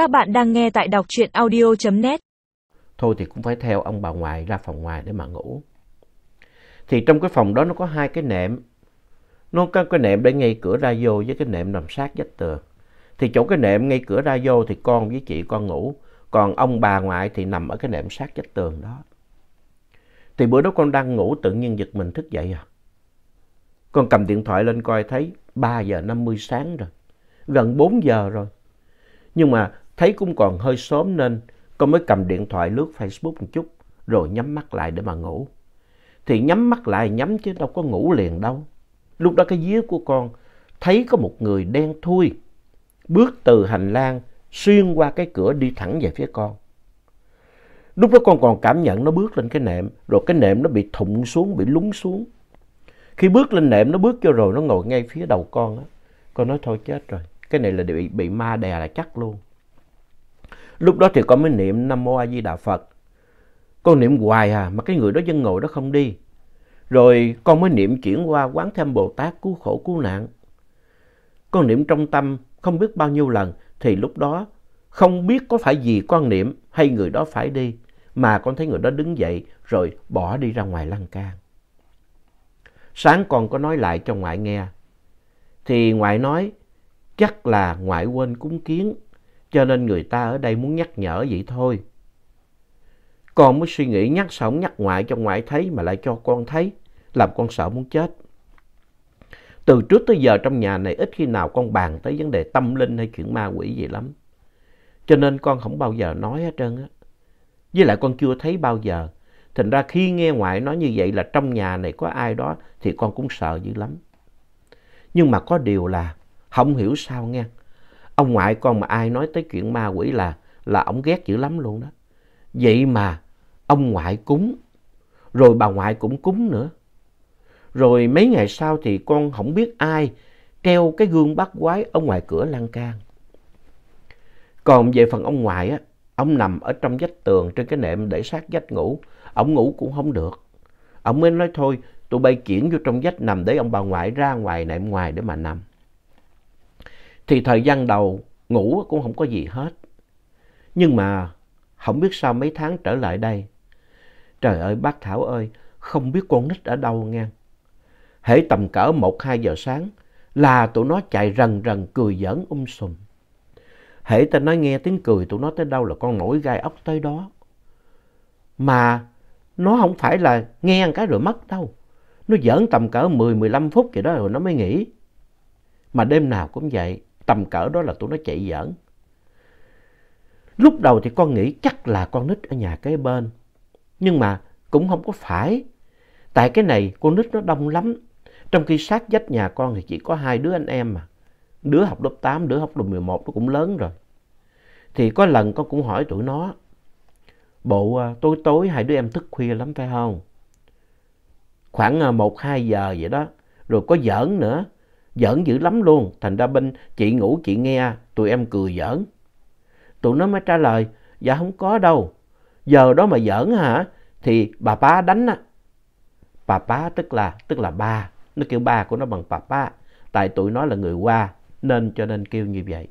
Các bạn đang nghe tại đọc truyện audio.net. Thôi thì cũng phải theo ông bà ngoại ra phòng ngoài để mà ngủ. Thì trong cái phòng đó nó có hai cái nệm. Nó có cái nệm để ngay cửa ra vô với cái nệm nằm sát vách tường. Thì chỗ cái nệm ngay cửa ra vô thì con với chị con ngủ. Còn ông bà ngoại thì nằm ở cái nệm sát vách tường đó. Thì bữa đó con đang ngủ tự nhiên giật mình thức dậy à. Con cầm điện thoại lên coi thấy 3 giờ 50 sáng rồi. Gần 4 giờ rồi. Nhưng mà thấy cũng còn hơi sớm nên con mới cầm điện thoại lướt Facebook một chút rồi nhắm mắt lại để mà ngủ. Thì nhắm mắt lại nhắm chứ đâu có ngủ liền đâu. Lúc đó cái vía của con thấy có một người đen thui bước từ hành lang xuyên qua cái cửa đi thẳng về phía con. Lúc đó con còn cảm nhận nó bước lên cái nệm rồi cái nệm nó bị thụng xuống, bị lún xuống. Khi bước lên nệm nó bước vô rồi nó ngồi ngay phía đầu con á. Con nói thôi chết rồi. Cái này là bị, bị ma đè là chắc luôn. Lúc đó thì con mới niệm Nam Mô A Di Đà Phật. Con niệm hoài à mà cái người đó vẫn ngồi đó không đi. Rồi con mới niệm chuyển qua quán thêm Bồ Tát cứu khổ cứu nạn. Con niệm trong tâm không biết bao nhiêu lần, thì lúc đó không biết có phải gì con niệm hay người đó phải đi, mà con thấy người đó đứng dậy rồi bỏ đi ra ngoài lăng can. Sáng con có nói lại cho ngoại nghe thì ngoại nói, chắc là ngoại quên cúng kiến cho nên người ta ở đây muốn nhắc nhở vậy thôi. Con mới suy nghĩ nhắc sống nhắc ngoại cho ngoại thấy mà lại cho con thấy, làm con sợ muốn chết. Từ trước tới giờ trong nhà này ít khi nào con bàn tới vấn đề tâm linh hay chuyện ma quỷ gì lắm. Cho nên con không bao giờ nói hết trơn á. Với lại con chưa thấy bao giờ. Thành ra khi nghe ngoại nói như vậy là trong nhà này có ai đó thì con cũng sợ dữ lắm. Nhưng mà có điều là không hiểu sao nghe. Ông ngoại con mà ai nói tới chuyện ma quỷ là là ông ghét dữ lắm luôn đó. Vậy mà ông ngoại cúng, rồi bà ngoại cũng cúng nữa. Rồi mấy ngày sau thì con không biết ai treo cái gương bắt quái ở ngoài cửa lan can. Còn về phần ông ngoại á, ông nằm ở trong vách tường trên cái nệm để sát vách ngủ. Ông ngủ cũng không được. Ông mới nói thôi, tụi bay chuyển vô trong vách nằm để ông bà ngoại ra ngoài nệm ngoài để mà nằm. Thì thời gian đầu ngủ cũng không có gì hết. Nhưng mà không biết sao mấy tháng trở lại đây. Trời ơi bác Thảo ơi, không biết con nít ở đâu nghe. Hễ tầm cỡ 1-2 giờ sáng là tụi nó chạy rần rần cười giỡn um sùm. Hễ ta nói nghe tiếng cười tụi nó tới đâu là con nổi gai ốc tới đó. Mà nó không phải là nghe một cái rồi mất đâu. Nó giỡn tầm cỡ 10-15 phút vậy đó rồi nó mới nghỉ. Mà đêm nào cũng vậy, tầm cỡ đó là tụi nó chạy giỡn. Lúc đầu thì con nghĩ chắc là con nít ở nhà kế bên. Nhưng mà cũng không có phải. Tại cái này con nít nó đông lắm. Trong khi sát dách nhà con thì chỉ có hai đứa anh em mà. Đứa học lớp 8, đứa học lớp 11 nó cũng lớn rồi. Thì có lần con cũng hỏi tụi nó. Bộ à, tối tối hai đứa em thức khuya lắm phải không? Khoảng à, 1-2 giờ vậy đó. Rồi có giỡn nữa. Giỡn dữ lắm luôn. Thành ra bên chị ngủ chị nghe tụi em cười giỡn. Tụi nó mới trả lời. Dạ không có đâu. Giờ đó mà giỡn hả? Thì bà ba đánh á. Bà ba tức là, tức là ba. Nó kêu ba của nó bằng bà ba, Tại tụi nó là người qua nên cho nên kêu như vậy.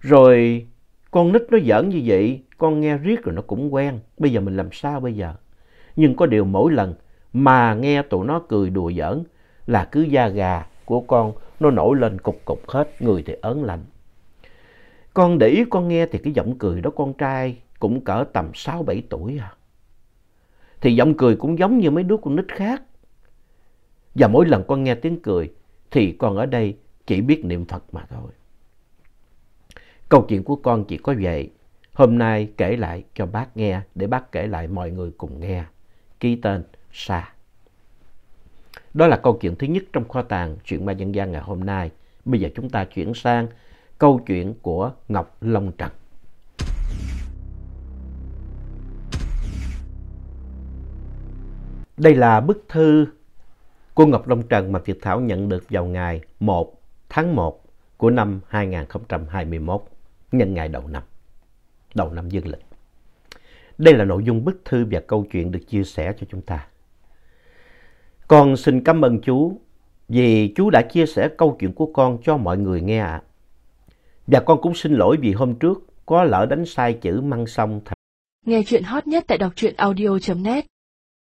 Rồi con nít nó giỡn như vậy, con nghe riết rồi nó cũng quen. Bây giờ mình làm sao bây giờ? Nhưng có điều mỗi lần mà nghe tụi nó cười đùa giỡn là cứ da gà của con nó nổi lên cục cục hết, người thì ớn lạnh. Con để ý con nghe thì cái giọng cười đó con trai cũng cỡ tầm 6-7 tuổi à. Thì giọng cười cũng giống như mấy đứa con nít khác. Và mỗi lần con nghe tiếng cười thì con ở đây chỉ biết niệm Phật mà thôi. Câu chuyện của con chỉ có vậy. Hôm nay kể lại cho bác nghe để bác kể lại mọi người cùng nghe. Ký tên Sa. Đó là câu chuyện thứ nhất trong kho tàng chuyện ma dân gian ngày hôm nay. Bây giờ chúng ta chuyển sang câu chuyện của Ngọc Long Trần. Đây là bức thư của Ngọc Long Trần mà Việt Thảo nhận được vào ngày 1 tháng 1 của năm 2021, nhân ngày đầu năm, đầu năm dương lịch. Đây là nội dung bức thư và câu chuyện được chia sẻ cho chúng ta. Con xin cảm ơn chú vì chú đã chia sẻ câu chuyện của con cho mọi người nghe ạ. Và con cũng xin lỗi vì hôm trước có lỡ đánh sai chữ măng sông. Nghe chuyện hot nhất tại đọc truyện audio.net